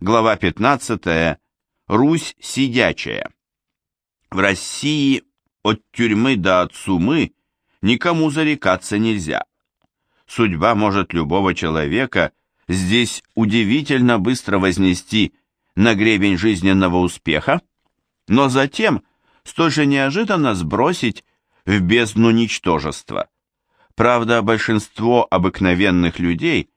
глава 15, Русь сидячая. В России от тюрьмы до отсумы никому зарекаться нельзя. Судьба может любого человека здесь удивительно быстро вознести на гребень жизненного успеха, но затем столь же неожиданно сбросить в бездну ничтожества. Правда, большинство обыкновенных людей,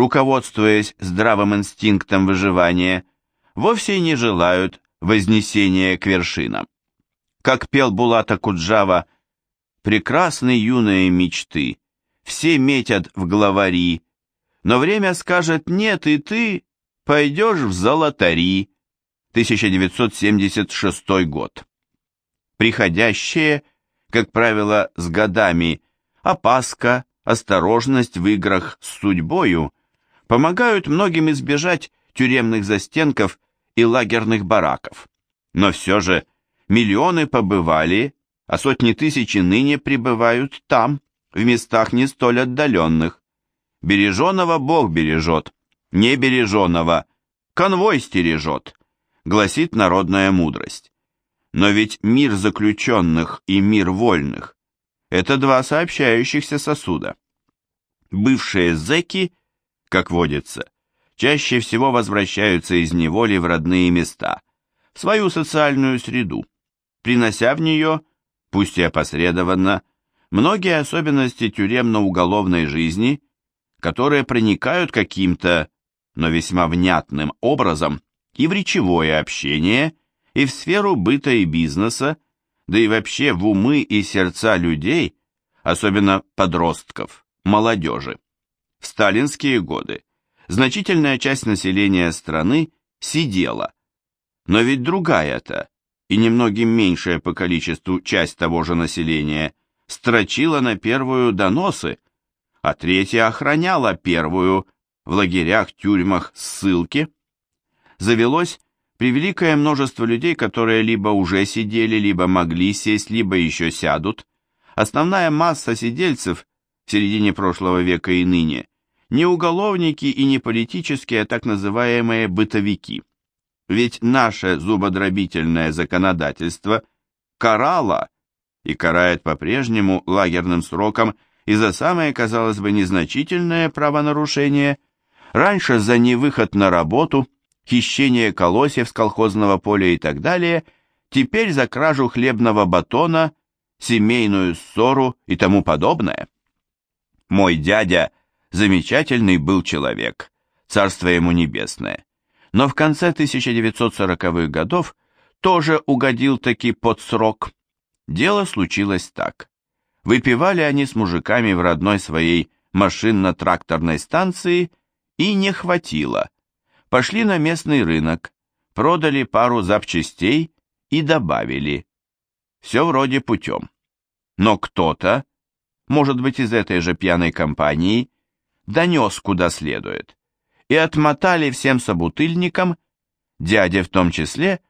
руководствуясь здравым инстинктом выживания, вовсе не желают вознесения к вершинам. Как пел Булата Куджава, «Прекрасны юные мечты, все метят в главари, но время скажет «нет», и ты пойдешь в золотари». 1976 год. Приходящее, как правило, с годами, опаска, осторожность в играх с судьбою помогают многим избежать тюремных застенков и лагерных бараков. Но все же миллионы побывали, а сотни тысяч ныне пребывают там, в местах не столь отдаленных. Береженого Бог бережет, не береженого конвой стережет, гласит народная мудрость. Но ведь мир заключенных и мир вольных – это два сообщающихся сосуда. Бывшие зэки, как водится, чаще всего возвращаются из неволи в родные места, в свою социальную среду, принося в нее, пусть и опосредованно, многие особенности тюремно-уголовной жизни, которые проникают каким-то, но весьма внятным образом и в речевое общение, и в сферу быта и бизнеса, да и вообще в умы и сердца людей, особенно подростков, молодежи. В сталинские годы значительная часть населения страны сидела, но ведь другая-то, и немногим меньшая по количеству часть того же населения, строчила на первую доносы, а третья охраняла первую в лагерях, тюрьмах, ссылки. Завелось превеликое множество людей, которые либо уже сидели, либо могли сесть, либо еще сядут. Основная масса сидельцев в середине прошлого века и ныне не уголовники и не политические, а так называемые бытовики. Ведь наше зубодробительное законодательство карало и карает по-прежнему лагерным сроком и за самое, казалось бы, незначительное правонарушение, раньше за невыход на работу, хищение колосьев с колхозного поля и так далее, теперь за кражу хлебного батона, семейную ссору и тому подобное. Мой дядя замечательный был человек, царство ему небесное, но в конце 1940-х годов тоже угодил таки под срок, Дело случилось так. Выпивали они с мужиками в родной своей машинно-тракторной станции и не хватило. Пошли на местный рынок, продали пару запчастей и добавили. Все вроде путем. Но кто-то, может быть из этой же пьяной компании, донес куда следует. И отмотали всем собутыльникам, дяде в том числе,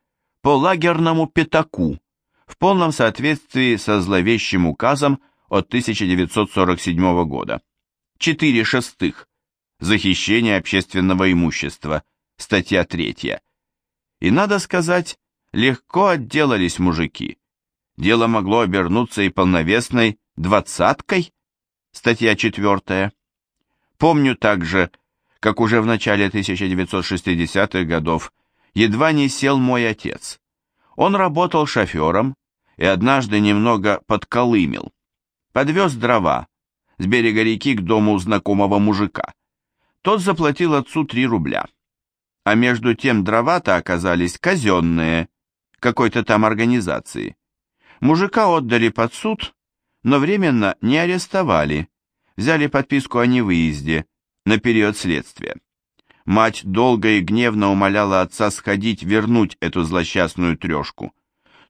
по лагерному пятаку, в полном соответствии со зловещим указом от 1947 года. 4 шестых. Захищение общественного имущества. Статья 3. И надо сказать, легко отделались мужики. Дело могло обернуться и полновесной двадцаткой. Статья 4. Помню также, как уже в начале 1960-х годов едва не сел мой отец. Он работал шофером, и однажды немного подколымил. Подвез дрова с берега реки к дому знакомого мужика. Тот заплатил отцу три рубля. А между тем дрова-то оказались казенные, какой-то там организации. Мужика отдали под суд, но временно не арестовали, взяли подписку о невыезде на период следствия. Мать долго и гневно умоляла отца сходить вернуть эту злосчастную трешку.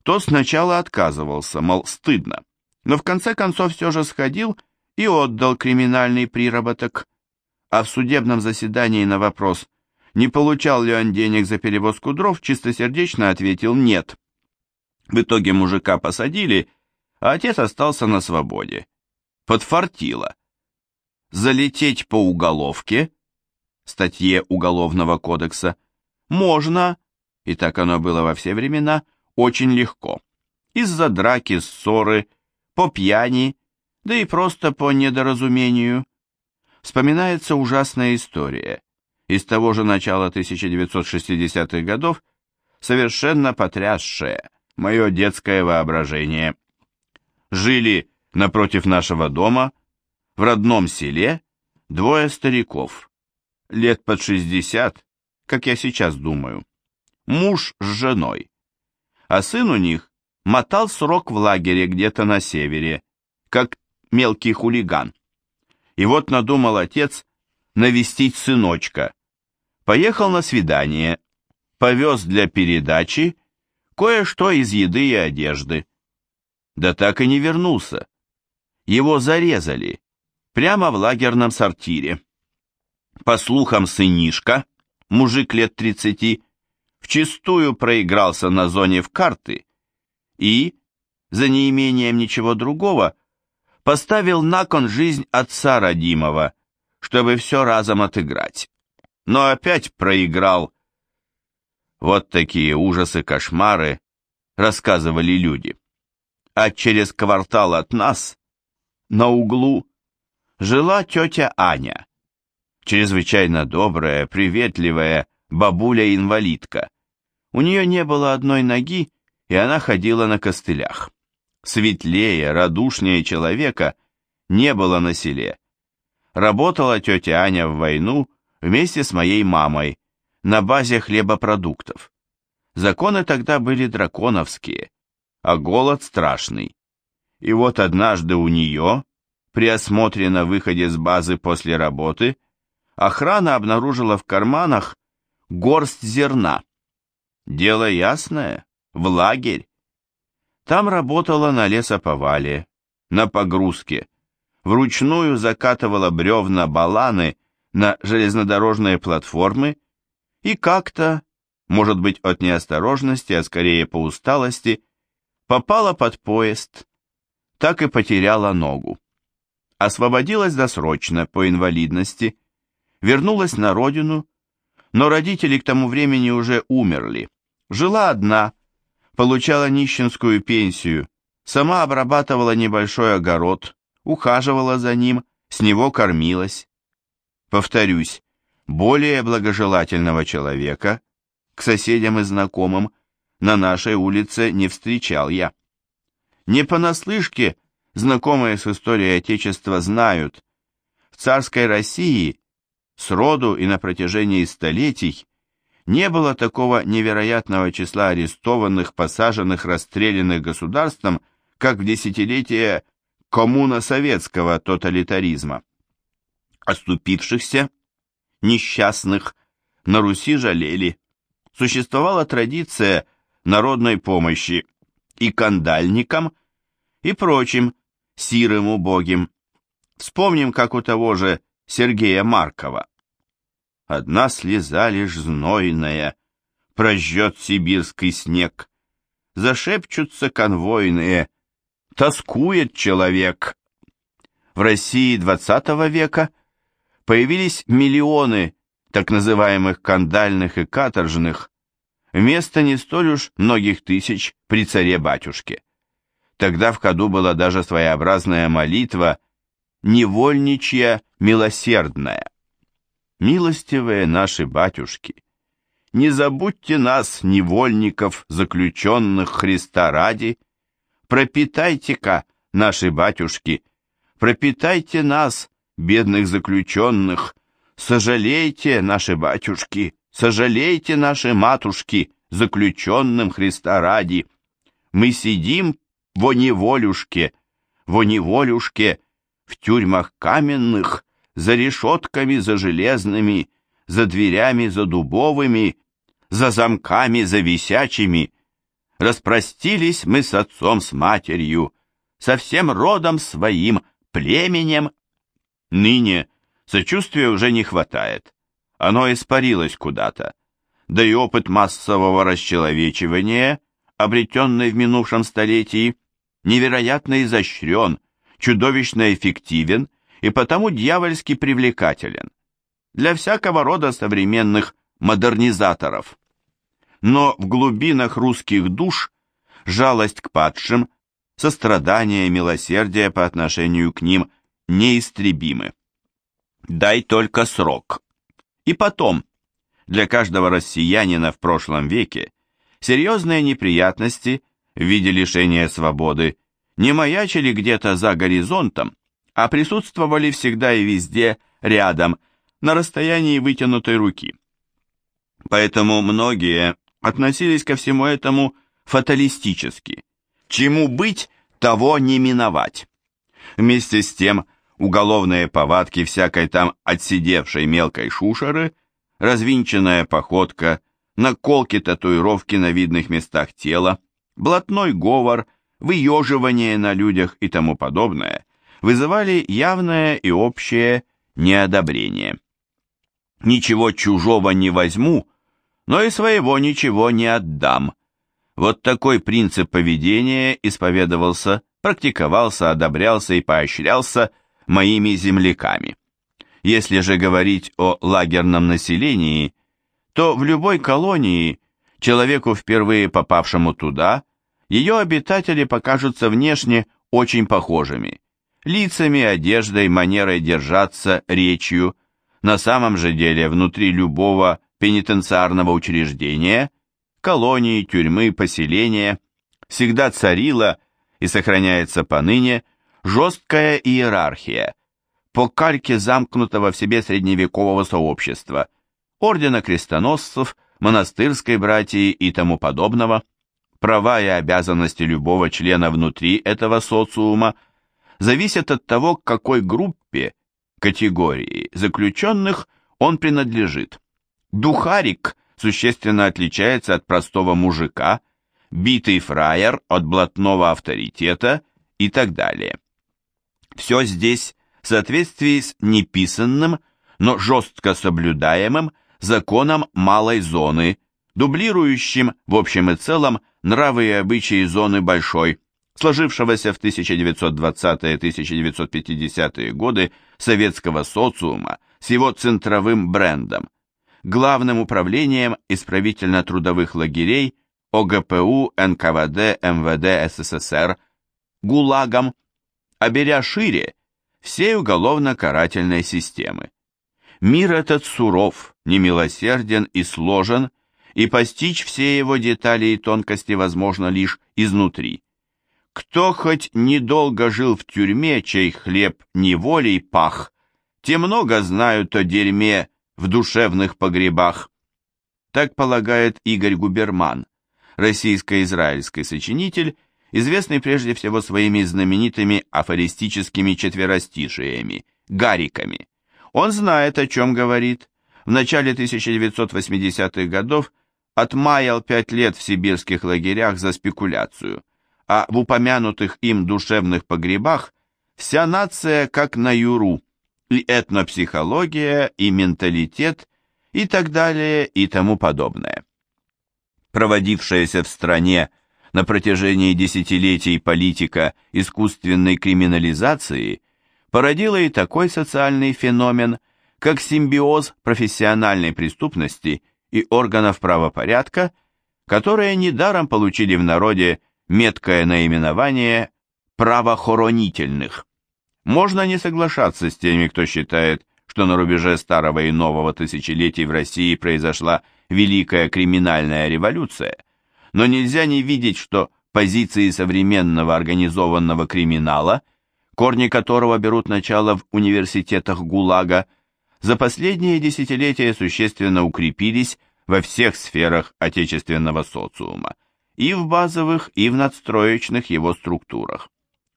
Тот сначала отказывался, мол, стыдно, но в конце концов все же сходил и отдал криминальный приработок. А в судебном заседании на вопрос, не получал ли он денег за перевозку дров, чистосердечно ответил «нет». В итоге мужика посадили, а отец остался на свободе. Подфартило. Залететь по уголовке, статье Уголовного кодекса, можно, и так оно было во все времена, очень легко. Из-за драки, ссоры, по пьяни, да и просто по недоразумению. Вспоминается ужасная история из того же начала 1960-х годов, совершенно потрясшая мое детское воображение. Жили напротив нашего дома, в родном селе, двое стариков, лет под 60, как я сейчас думаю, муж с женой, а сын у них мотал срок в лагере где-то на севере, как мелкий хулиган. И вот надумал отец навестить сыночка. Поехал на свидание, повез для передачи кое-что из еды и одежды. Да так и не вернулся. Его зарезали, прямо в лагерном сортире. По слухам, сынишка, мужик лет тридцати, вчистую проигрался на зоне в карты и, за неимением ничего другого, поставил на кон жизнь отца родимого, чтобы все разом отыграть. Но опять проиграл. Вот такие ужасы-кошмары рассказывали люди. А через квартал от нас, на углу, жила тетя Аня, чрезвычайно добрая, приветливая бабуля-инвалидка. У нее не было одной ноги, и она ходила на костылях. Светлее, радушнее человека не было на селе. Работала тетя Аня в войну вместе с моей мамой на базе хлебопродуктов. Законы тогда были драконовские, а голод страшный. И вот однажды у нее, при осмотре на выходе с базы после работы, охрана обнаружила в карманах горсть зерна. Дело ясное, в лагерь. Там работала на лесоповале, на погрузке, вручную закатывала бревна баланы на железнодорожные платформы и как-то, может быть от неосторожности, а скорее по усталости, попала под поезд, так и потеряла ногу. Освободилась досрочно по инвалидности, вернулась на родину, но родители к тому времени уже умерли. Жила одна, получала нищенскую пенсию, сама обрабатывала небольшой огород, ухаживала за ним, с него кормилась. Повторюсь, более благожелательного человека к соседям и знакомым на нашей улице не встречал я. Не понаслышке знакомые с историей Отечества знают, в царской России сроду и на протяжении столетий не было такого невероятного числа арестованных, посаженных, расстрелянных государством, как в десятилетие коммуно-советского тоталитаризма. Оступившихся, несчастных, на Руси жалели. Существовала традиция народной помощи и кандальникам, и прочим сирым убогим. Вспомним, как у того же Сергея Маркова. Одна слеза лишь знойная, прожжет сибирский снег. Зашепчутся конвойные, тоскует человек. В России XX века появились миллионы так называемых кандальных и каторжных, вместо не столь уж многих тысяч при царе-батюшке. Тогда в ходу была даже своеобразная молитва «Невольничья милосердная». Милостивые наши батюшки, не забудьте нас, невольников, заключенных Христа ради, пропитайте-ка, наши батюшки, пропитайте нас, бедных заключенных, сожалейте, наши батюшки, сожалейте, наши матушки, заключенным Христа ради. Мы сидим во неволюшке, во неволюшке, в тюрьмах каменных, за решетками за железными, за дверями за дубовыми, за замками за висячими. Распростились мы с отцом, с матерью, со всем родом своим, племенем. Ныне сочувствия уже не хватает, оно испарилось куда-то, да и опыт массового расчеловечивания, обретенный в минувшем столетии, невероятно изощрен, чудовищно эффективен и потому дьявольски привлекателен для всякого рода современных модернизаторов. но в глубинах русских душ жалость к падшим, сострадание, милосердие по отношению к ним неистребимы. Дай только срок. И потом, для каждого россиянина в прошлом веке серьезные неприятности в виде лишения свободы не маячили где-то за горизонтом, а присутствовали всегда и везде рядом, на расстоянии вытянутой руки. Поэтому многие относились ко всему этому фаталистически. Чему быть, того не миновать. Вместе с тем, уголовные повадки всякой там отсидевшей мелкой шушеры, развинченная походка, наколки татуировки на видных местах тела, блатной говор, выеживание на людях и тому подобное вызывали явное и общее неодобрение. Ничего чужого не возьму, но и своего ничего не отдам. Вот такой принцип поведения исповедовался, практиковался, одобрялся и поощрялся моими земляками. Если же говорить о лагерном населении, то в любой колонии человеку, впервые попавшему туда, ее обитатели покажутся внешне очень похожими. Лицами, одеждой, манерой держаться, речью. На самом же деле внутри любого пенитенциарного учреждения, колонии, тюрьмы, поселения, всегда царила и сохраняется поныне жесткая иерархия, по кальке замкнутого в себе средневекового сообщества, ордена крестоносцев, монастырской братьи и тому подобного, права и обязанности любого члена внутри этого социума зависят от того, к какой группе, категории заключенных он принадлежит. Духарик существенно отличается от простого мужика, битый фраер от блатного авторитета и так далее. Все здесь в соответствии с неписанным, но жестко соблюдаемым законом малой зоны, дублирующим в общем и целом нравы и обычаи зоны большой, сложившегося в 1920-1950-е годы советского социума с его центровым брендом, главным управлением исправительно-трудовых лагерей ОГПУ НКВД МВД СССР, ГУЛАГом, а беря шире, всей уголовно-карательной системы. Мир этот суров, немилосерден и сложен, и постичь все его детали и тонкости возможно лишь изнутри. Кто хоть недолго жил в тюрьме, чей хлеб неволей пах, те много знают о дерьме в душевных погребах. Так полагает Игорь Губерман, российско-израильский сочинитель, известный прежде всего своими знаменитыми афористическими четверостишиями, гариками. Он знает, о чем говорит. В начале 1980-х годов отмаял пять лет в сибирских лагерях за спекуляцию, а в упомянутых им душевных погребах вся нация как на юру, и этнопсихология, и менталитет, и так далее, и тому подобное. Проводившаяся в стране на протяжении десятилетий политика искусственной криминализации породила и такой социальный феномен, как симбиоз профессиональной преступности и органов правопорядка, которые недаром получили в народе меткое наименование правоохранительных. Можно не соглашаться с теми, кто считает, что на рубеже старого и нового тысячелетий в России произошла великая криминальная революция, но нельзя не видеть, что позиции современного организованного криминала, корни которого берут начало в университетах ГУЛАГа, за последние десятилетия существенно укрепились во всех сферах отечественного социума, и в базовых, и в надстроечных его структурах.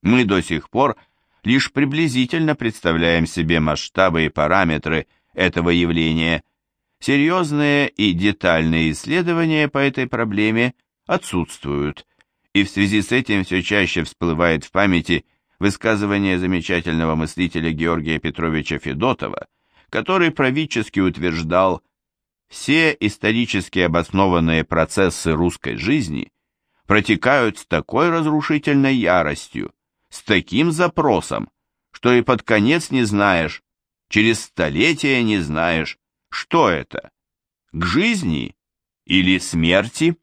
Мы до сих пор – лишь приблизительно представляем себе масштабы и параметры этого явления. Серьезные и детальные исследования по этой проблеме отсутствуют, и в связи с этим все чаще всплывает в памяти высказывание замечательного мыслителя Георгия Петровича Федотова, который правительски утверждал, все исторически обоснованные процессы русской жизни протекают с такой разрушительной яростью, с таким запросом, что и под конец не знаешь, через столетия не знаешь, что это, к жизни или смерти?